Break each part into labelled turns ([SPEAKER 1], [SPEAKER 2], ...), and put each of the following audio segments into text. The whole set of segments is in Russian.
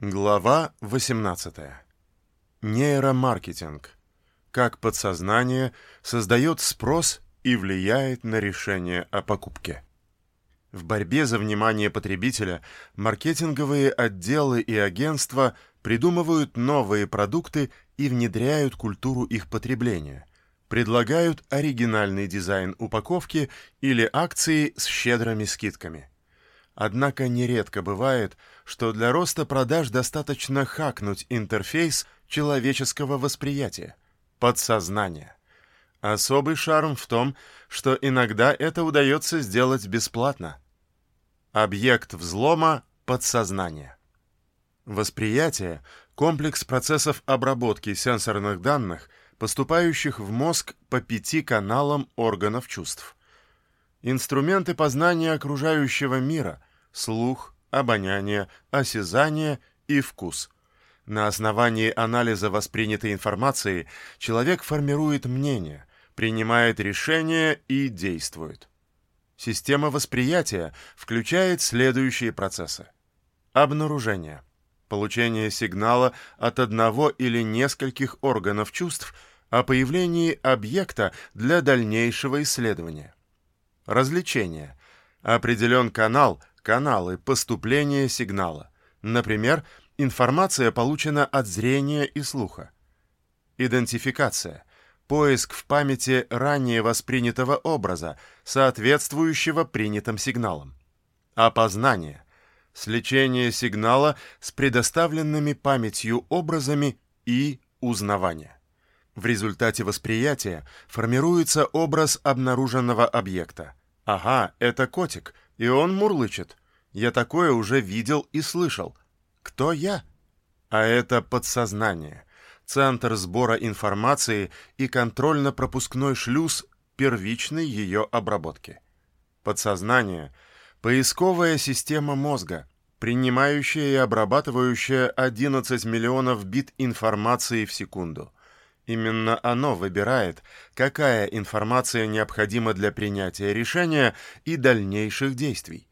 [SPEAKER 1] Глава 18. Нейромаркетинг. Как подсознание создает спрос и влияет на решение о покупке. В борьбе за внимание потребителя маркетинговые отделы и агентства придумывают новые продукты и внедряют культуру их потребления, предлагают оригинальный дизайн упаковки или акции с щедрыми скидками. Однако нередко бывает, что для роста продаж достаточно хакнуть интерфейс человеческого восприятия, подсознания. Особый шарм в том, что иногда это удается сделать бесплатно. Объект взлома – подсознание. Восприятие – комплекс процессов обработки сенсорных данных, поступающих в мозг по пяти каналам органов чувств. Инструменты познания окружающего мира – слух, обоняние, осязание и вкус. На основании анализа воспринятой информации человек формирует мнение, принимает решения и действует. Система восприятия включает следующие процессы. Обнаружение. Получение сигнала от одного или нескольких органов чувств о появлении объекта для дальнейшего исследования. Развлечение. Определен канал, каналы поступления сигнала. Например, информация получена от зрения и слуха. Идентификация. Поиск в памяти ранее воспринятого образа, соответствующего принятым сигналам. Опознание. Сличение сигнала с предоставленными памятью образами и узнавание. В результате восприятия формируется образ обнаруженного объекта. Ага, это котик, и он мурлычет. Я такое уже видел и слышал. Кто я? А это подсознание. Центр сбора информации и контрольно-пропускной шлюз первичной ее обработки. Подсознание – поисковая система мозга, принимающая и обрабатывающая 11 миллионов бит информации в секунду. Именно оно выбирает, какая информация необходима для принятия решения и дальнейших действий.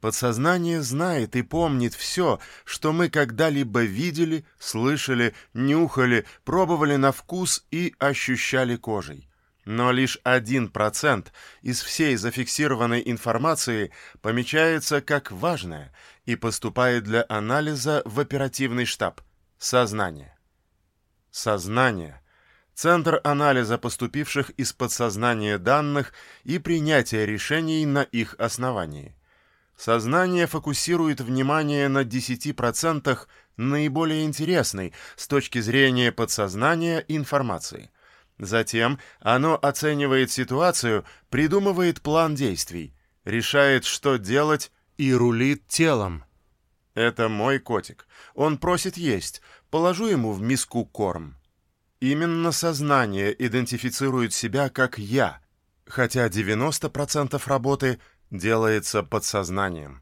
[SPEAKER 1] Подсознание знает и помнит все, что мы когда-либо видели, слышали, нюхали, пробовали на вкус и ощущали кожей. Но лишь 1% из всей зафиксированной информации помечается как важная и поступает для анализа в оперативный штаб – сознание. Сознание – центр анализа поступивших из подсознания данных и принятия решений на их основании. Сознание фокусирует внимание на 10% наиболее интересной с точки зрения подсознания информации. Затем оно оценивает ситуацию, придумывает план действий, решает, что делать и рулит телом. Это мой котик. Он просит есть. Положу ему в миску корм. Именно сознание идентифицирует себя как «я», хотя 90% работы делается подсознанием.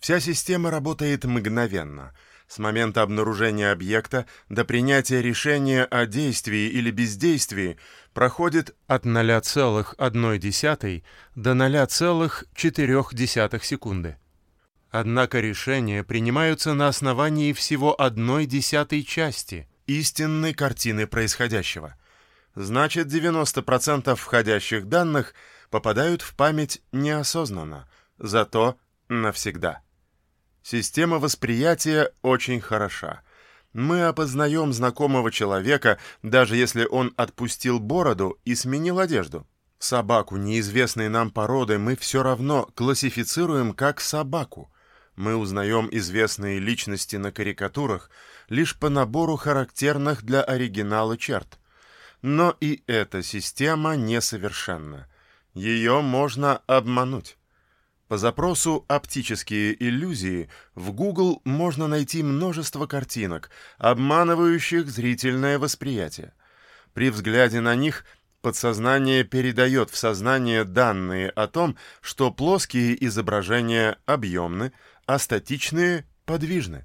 [SPEAKER 1] Вся система работает мгновенно, с момента обнаружения объекта до принятия решения о действии или бездействии проходит от 0,1 до 0,4 секунды. Однако решения принимаются на основании всего одной десятой части – истинной картины происходящего. Значит, 90% входящих данных попадают в память неосознанно, зато навсегда. Система восприятия очень хороша. Мы опознаем знакомого человека, даже если он отпустил бороду и сменил одежду. Собаку неизвестной нам породы мы все равно классифицируем как собаку – мы узнаем известные личности на карикатурах лишь по набору характерных для оригинала черт. Но и эта система несовершенна. Ее можно обмануть. По запросу «оптические иллюзии» в Google можно найти множество картинок, обманывающих зрительное восприятие. При взгляде на них подсознание передает в сознание данные о том, что плоские изображения объемны, а статичные подвижны.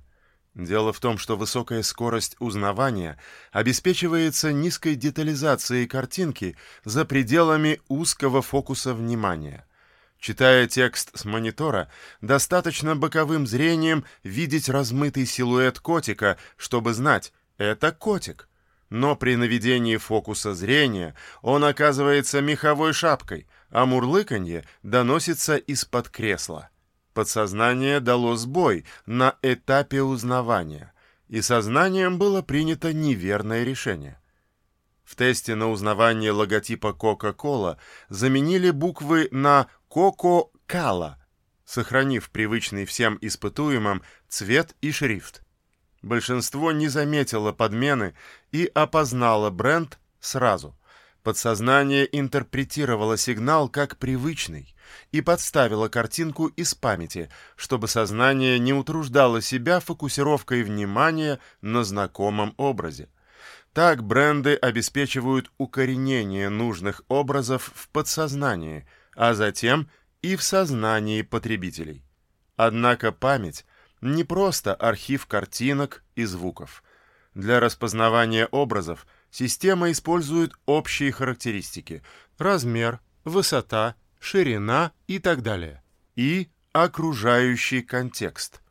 [SPEAKER 1] Дело в том, что высокая скорость узнавания обеспечивается низкой детализацией картинки за пределами узкого фокуса внимания. Читая текст с монитора, достаточно боковым зрением видеть размытый силуэт котика, чтобы знать – это котик. Но при наведении фокуса зрения он оказывается меховой шапкой, а мурлыканье доносится из-под кресла. Подсознание дало сбой на этапе узнавания, и сознанием было принято неверное решение. В тесте на узнавание логотипа Coca-Cola заменили буквы на Coco-Cola, сохранив привычный всем испытуемым цвет и шрифт. Большинство не заметило подмены и опознало бренд сразу. Подсознание интерпретировало сигнал как привычный и подставило картинку из памяти, чтобы сознание не утруждало себя фокусировкой внимания на знакомом образе. Так бренды обеспечивают укоренение нужных образов в подсознании, а затем и в сознании потребителей. Однако память не просто архив картинок и звуков. Для распознавания образов система использует общие характеристики – размер, высота, ширина и так далее. И окружающий контекст.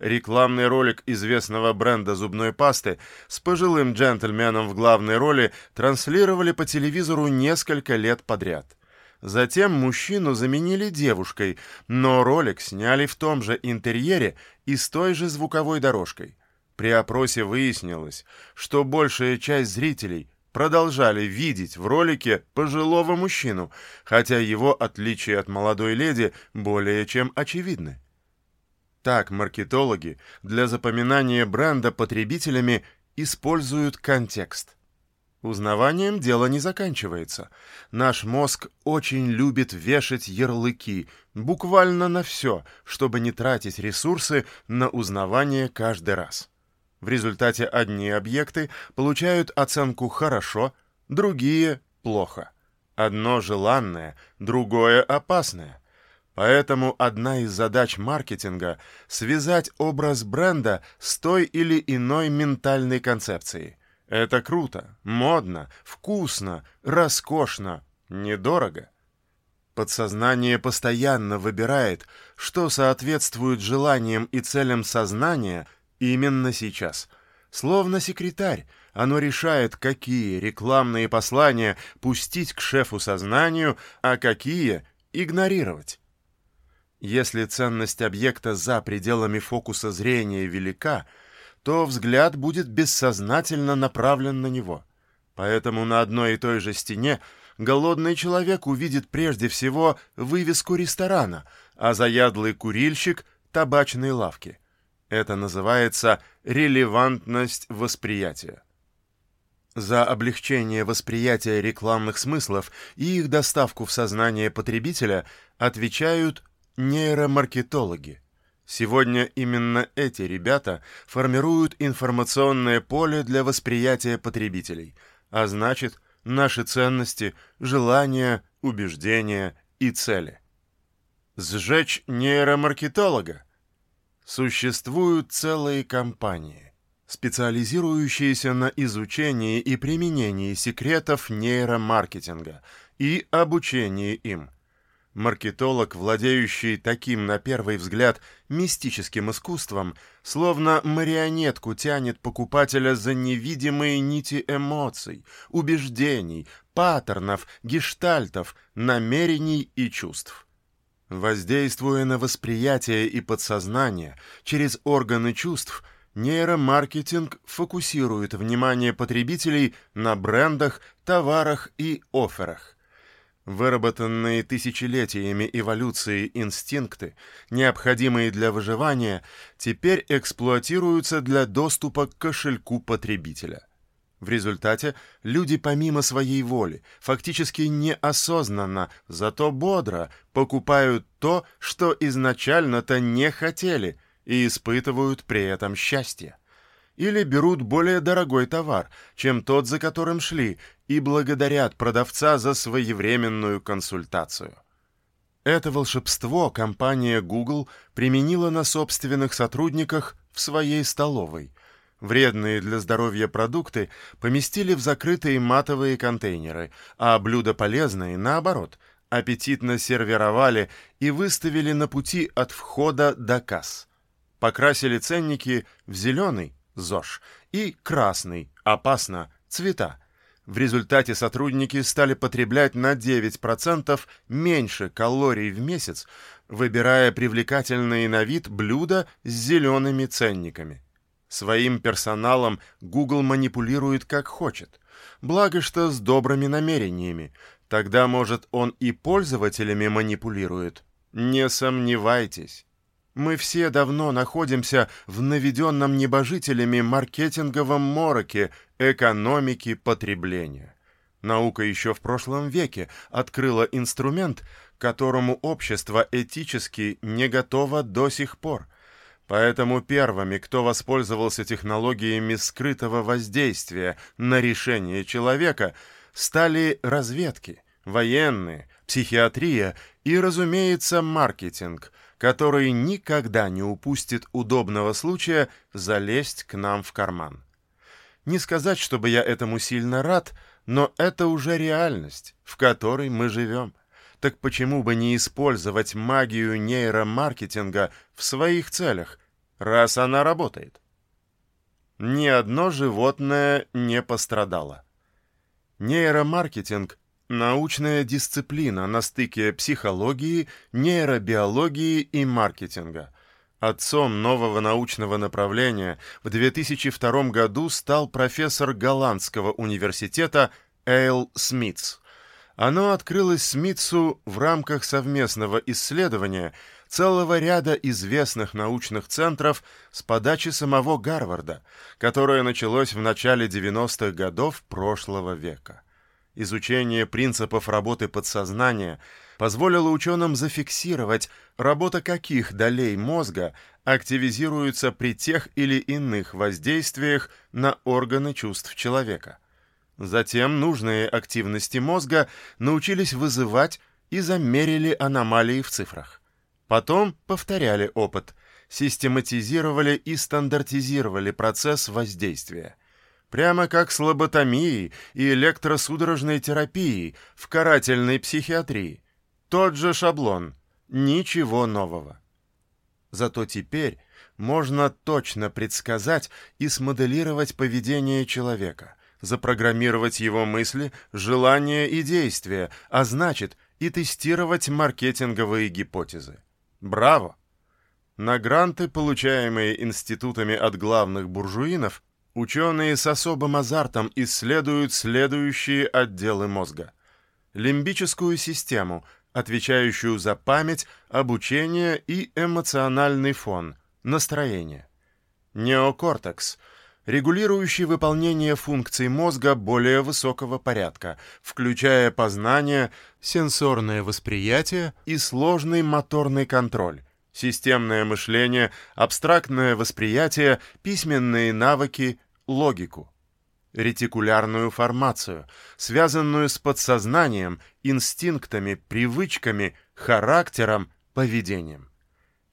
[SPEAKER 1] Рекламный ролик известного бренда зубной пасты с пожилым джентльменом в главной роли транслировали по телевизору несколько лет подряд. Затем мужчину заменили девушкой, но ролик сняли в том же интерьере и с той же звуковой дорожкой. При опросе выяснилось, что большая часть зрителей продолжали видеть в ролике пожилого мужчину, хотя его отличия от молодой леди более чем очевидны. Так маркетологи для запоминания бренда потребителями используют контекст. Узнаванием дело не заканчивается. Наш мозг очень любит вешать ярлыки, буквально на все, чтобы не тратить ресурсы на узнавание каждый раз. В результате одни объекты получают оценку «хорошо», другие – «плохо». Одно желанное, другое опасное. Поэтому одна из задач маркетинга — связать образ бренда с той или иной ментальной концепцией. Это круто, модно, вкусно, роскошно, недорого. Подсознание постоянно выбирает, что соответствует желаниям и целям сознания именно сейчас. Словно секретарь, оно решает, какие рекламные послания пустить к шефу сознанию, а какие игнорировать. Если ценность объекта за пределами фокуса зрения велика, то взгляд будет бессознательно направлен на него. Поэтому на одной и той же стене голодный человек увидит прежде всего вывеску ресторана, а заядлый курильщик — табачной лавки. Это называется релевантность восприятия. За облегчение восприятия рекламных смыслов и их доставку в сознание потребителя отвечают Нейромаркетологи. Сегодня именно эти ребята формируют информационное поле для восприятия потребителей, а значит, наши ценности, желания, убеждения и цели. Сжечь нейромаркетолога? Существуют целые компании, специализирующиеся на изучении и применении секретов нейромаркетинга и обучении им – Маркетолог, владеющий таким, на первый взгляд, мистическим искусством, словно марионетку тянет покупателя за невидимые нити эмоций, убеждений, паттернов, гештальтов, намерений и чувств. Воздействуя на восприятие и подсознание через органы чувств, нейромаркетинг фокусирует внимание потребителей на брендах, товарах и офферах – Выработанные тысячелетиями эволюции инстинкты, необходимые для выживания, теперь эксплуатируются для доступа к кошельку потребителя. В результате люди помимо своей воли, фактически неосознанно, зато бодро покупают то, что изначально-то не хотели, и испытывают при этом счастье или берут более дорогой товар, чем тот, за которым шли, и благодарят продавца за своевременную консультацию. Это волшебство компания Google применила на собственных сотрудниках в своей столовой. Вредные для здоровья продукты поместили в закрытые матовые контейнеры, а блюда полезные, наоборот, аппетитно сервировали и выставили на пути от входа до касс. Покрасили ценники в зеленый – ЗОЖ и красный – опасно – цвета. В результате сотрудники стали потреблять на 9% меньше калорий в месяц, выбирая привлекательные на вид блюда с зелеными ценниками. Своим персоналом Google манипулирует как хочет. Благо, что с добрыми намерениями. Тогда, может, он и пользователями манипулирует. Не сомневайтесь. Мы все давно находимся в наведенном небожителями маркетинговом мороке экономики потребления. Наука еще в прошлом веке открыла инструмент, которому общество этически не готово до сих пор. Поэтому первыми, кто воспользовался технологиями скрытого воздействия на решение человека, стали разведки, военные, психиатрия и, разумеется, маркетинг, который никогда не упустит удобного случая залезть к нам в карман. Не сказать, чтобы я этому сильно рад, но это уже реальность, в которой мы живем. Так почему бы не использовать магию нейромаркетинга в своих целях, раз она работает? Ни одно животное не пострадало. Нейромаркетинг – научная дисциплина на стыке психологии, нейробиологии и маркетинга. Отцом нового научного направления в 2002 году стал профессор Голландского университета Эйл Смитс. Оно открылось Смитсу в рамках совместного исследования целого ряда известных научных центров с подачи самого Гарварда, которое началось в начале 90-х годов прошлого века. Изучение принципов работы подсознания позволило ученым зафиксировать, работа каких долей мозга активизируется при тех или иных воздействиях на органы чувств человека – Затем нужные активности мозга научились вызывать и замерили аномалии в цифрах. Потом повторяли опыт, систематизировали и стандартизировали процесс воздействия. Прямо как с лоботомией и электросудорожной терапией в карательной психиатрии. Тот же шаблон, ничего нового. Зато теперь можно точно предсказать и смоделировать поведение человека – запрограммировать его мысли, желания и действия, а значит и тестировать маркетинговые гипотезы. Браво! На гранты, получаемые институтами от главных буржуинов, ученые с особым азартом исследуют следующие отделы мозга. Лимбическую систему, отвечающую за память, обучение и эмоциональный фон, настроение. Неокортекс – регулирующий выполнение функций мозга более высокого порядка, включая познание, сенсорное восприятие и сложный моторный контроль, системное мышление, абстрактное восприятие, письменные навыки, логику. Ретикулярную формацию, связанную с подсознанием, инстинктами, привычками, характером, поведением.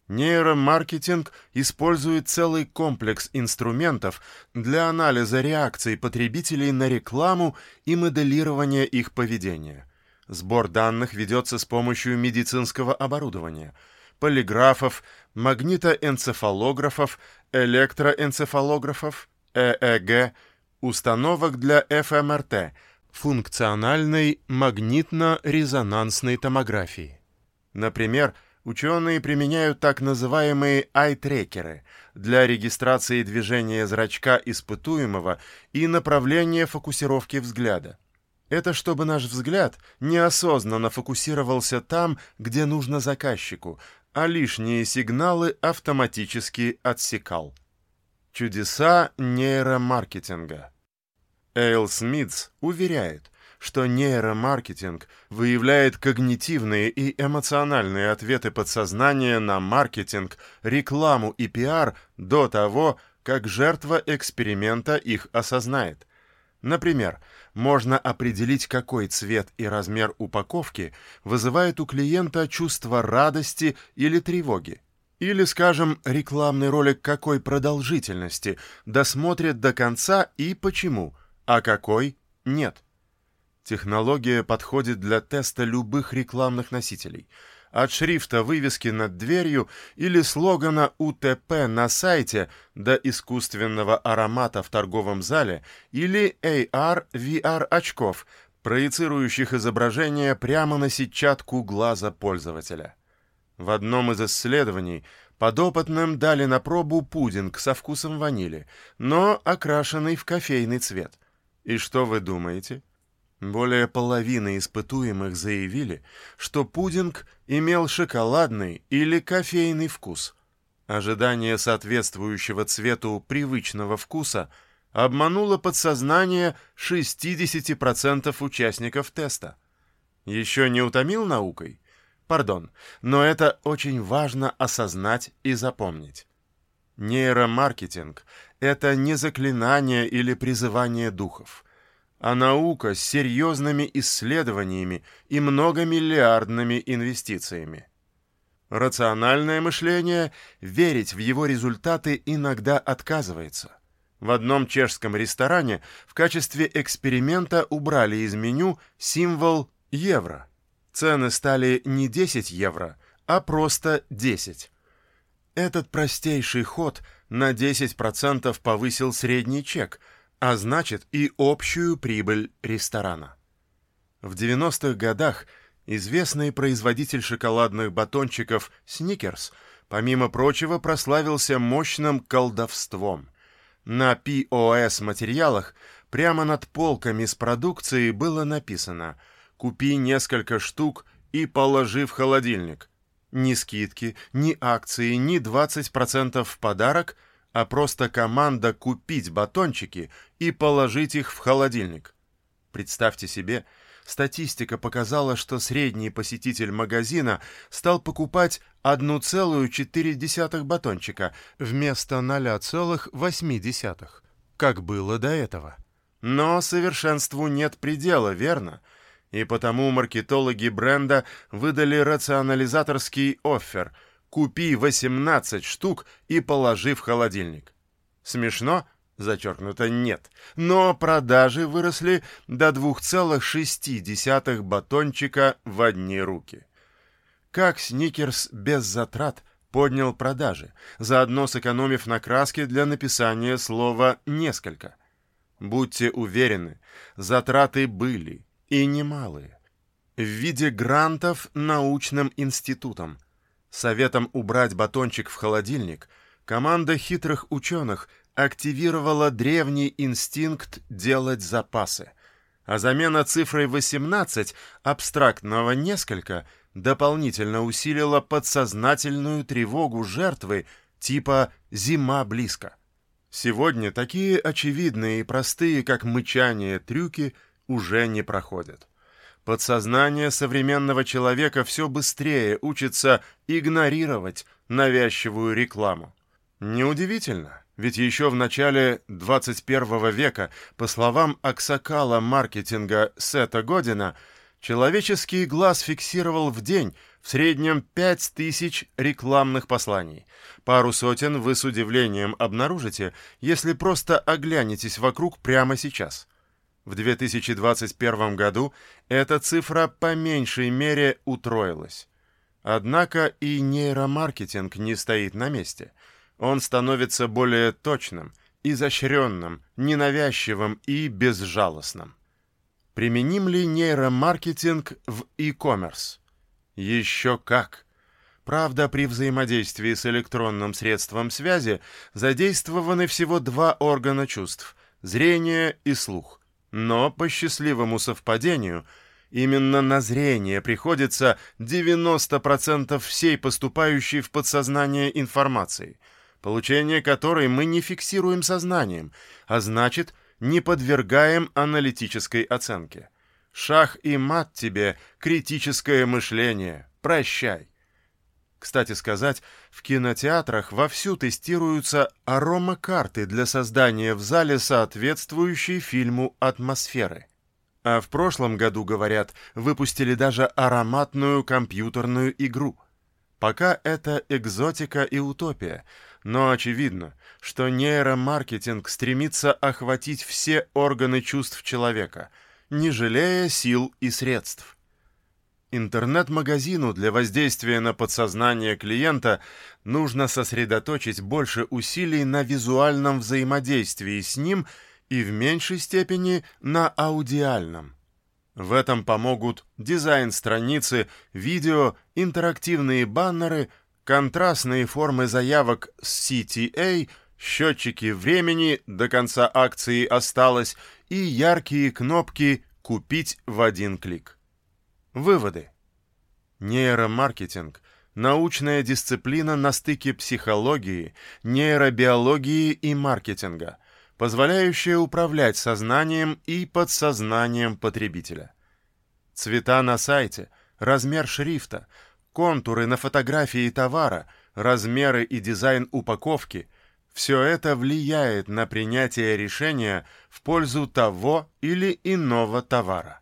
[SPEAKER 1] Нейромаркетинг использует целый комплекс инструментов для анализа реакций потребителей на рекламу и моделирования их поведения. Сбор данных ведется с помощью медицинского оборудования, полиграфов, магнитоэнцефалографов, электроэнцефалографов, ЭЭГ, установок для ФМРТ, функциональной магнитно-резонансной томографии. Например, Ученые применяют так называемые ай-трекеры для регистрации движения зрачка испытуемого и направления фокусировки взгляда. Это чтобы наш взгляд неосознанно фокусировался там, где нужно заказчику, а лишние сигналы автоматически отсекал. Чудеса нейромаркетинга. Эйл Смитс уверяет, что нейромаркетинг выявляет когнитивные и эмоциональные ответы подсознания на маркетинг, рекламу и пиар до того, как жертва эксперимента их осознает. Например, можно определить, какой цвет и размер упаковки вызывает у клиента чувство радости или тревоги. Или, скажем, рекламный ролик какой продолжительности досмотрит до конца и почему, а какой нет. Технология подходит для теста любых рекламных носителей. От шрифта вывески над дверью или слогана УТП на сайте до искусственного аромата в торговом зале или AR-VR очков, проецирующих изображение прямо на сетчатку глаза пользователя. В одном из исследований подопытным дали на пробу пудинг со вкусом ванили, но окрашенный в кофейный цвет. И что вы думаете? Более половины испытуемых заявили, что пудинг имел шоколадный или кофейный вкус. Ожидание соответствующего цвету привычного вкуса обмануло подсознание 60% участников теста. Еще не утомил наукой? Пардон, но это очень важно осознать и запомнить. Нейромаркетинг — это не заклинание или призывание духов — а наука с серьезными исследованиями и многомиллиардными инвестициями. Рациональное мышление верить в его результаты иногда отказывается. В одном чешском ресторане в качестве эксперимента убрали из меню символ евро. Цены стали не 10 евро, а просто 10. Этот простейший ход на 10% повысил средний чек – а значит и общую прибыль ресторана. В 90-х годах известный производитель шоколадных батончиков «Сникерс» помимо прочего прославился мощным колдовством. На POS-материалах прямо над полками с продукцией было написано «Купи несколько штук и положи в холодильник». Ни скидки, ни акции, ни 20% в подарок – а просто команда купить батончики и положить их в холодильник. Представьте себе, статистика показала, что средний посетитель магазина стал покупать 1,4 батончика вместо 0,8, как было до этого. Но совершенству нет предела, верно? И потому маркетологи бренда выдали рационализаторский оффер – Купи 18 штук и положи в холодильник. Смешно? Зачеркнуто нет. Но продажи выросли до 2,6 батончика в одни руки. Как Сникерс без затрат поднял продажи, заодно сэкономив на краске для написания слова «несколько». Будьте уверены, затраты были, и немалые. В виде грантов научным институтам – Советом убрать батончик в холодильник команда хитрых ученых активировала древний инстинкт делать запасы, а замена цифрой 18 абстрактного несколько дополнительно усилила подсознательную тревогу жертвы типа «зима близко». Сегодня такие очевидные и простые, как мычание, трюки уже не проходят. Подсознание современного человека все быстрее учится игнорировать навязчивую рекламу. Неудивительно, ведь еще в начале 21 века, по словам аксакала маркетинга Сета Година, человеческий глаз фиксировал в день в среднем 5000 рекламных посланий. Пару сотен вы с удивлением обнаружите, если просто оглянетесь вокруг прямо сейчас – в 2021 году эта цифра по меньшей мере утроилась. Однако и нейромаркетинг не стоит на месте. Он становится более точным, изощренным, ненавязчивым и безжалостным. Применим ли нейромаркетинг в e-commerce? Еще как! Правда, при взаимодействии с электронным средством связи задействованы всего два органа чувств – зрение и слух – но по счастливому совпадению именно на зрение приходится 90% всей поступающей в подсознание информации, получение которой мы не фиксируем сознанием, а значит, не подвергаем аналитической оценке. Шах и мат тебе, критическое мышление. Прощай. Кстати сказать, в кинотеатрах вовсю тестируются аромакарты для создания в зале соответствующей фильму атмосферы. А в прошлом году, говорят, выпустили даже ароматную компьютерную игру. Пока это экзотика и утопия, но очевидно, что нейромаркетинг стремится охватить все органы чувств человека не жалея сил и средств. Интернет-магазину для воздействия на подсознание клиента нужно сосредоточить больше усилий на визуальном взаимодействии с ним и в меньшей степени на аудиальном. В этом помогут дизайн страницы, видео, интерактивные баннеры, контрастные формы заявок с CTA, счетчики времени, до конца акции осталось, и яркие кнопки «Купить в один клик». Выводы. Нейромаркетинг – научная дисциплина на стыке психологии, нейробиологии и маркетинга, позволяющая управлять сознанием и подсознанием потребителя. Цвета на сайте, размер шрифта, контуры на фотографии товара, размеры и дизайн упаковки – все это влияет на принятие решения в пользу того или иного товара.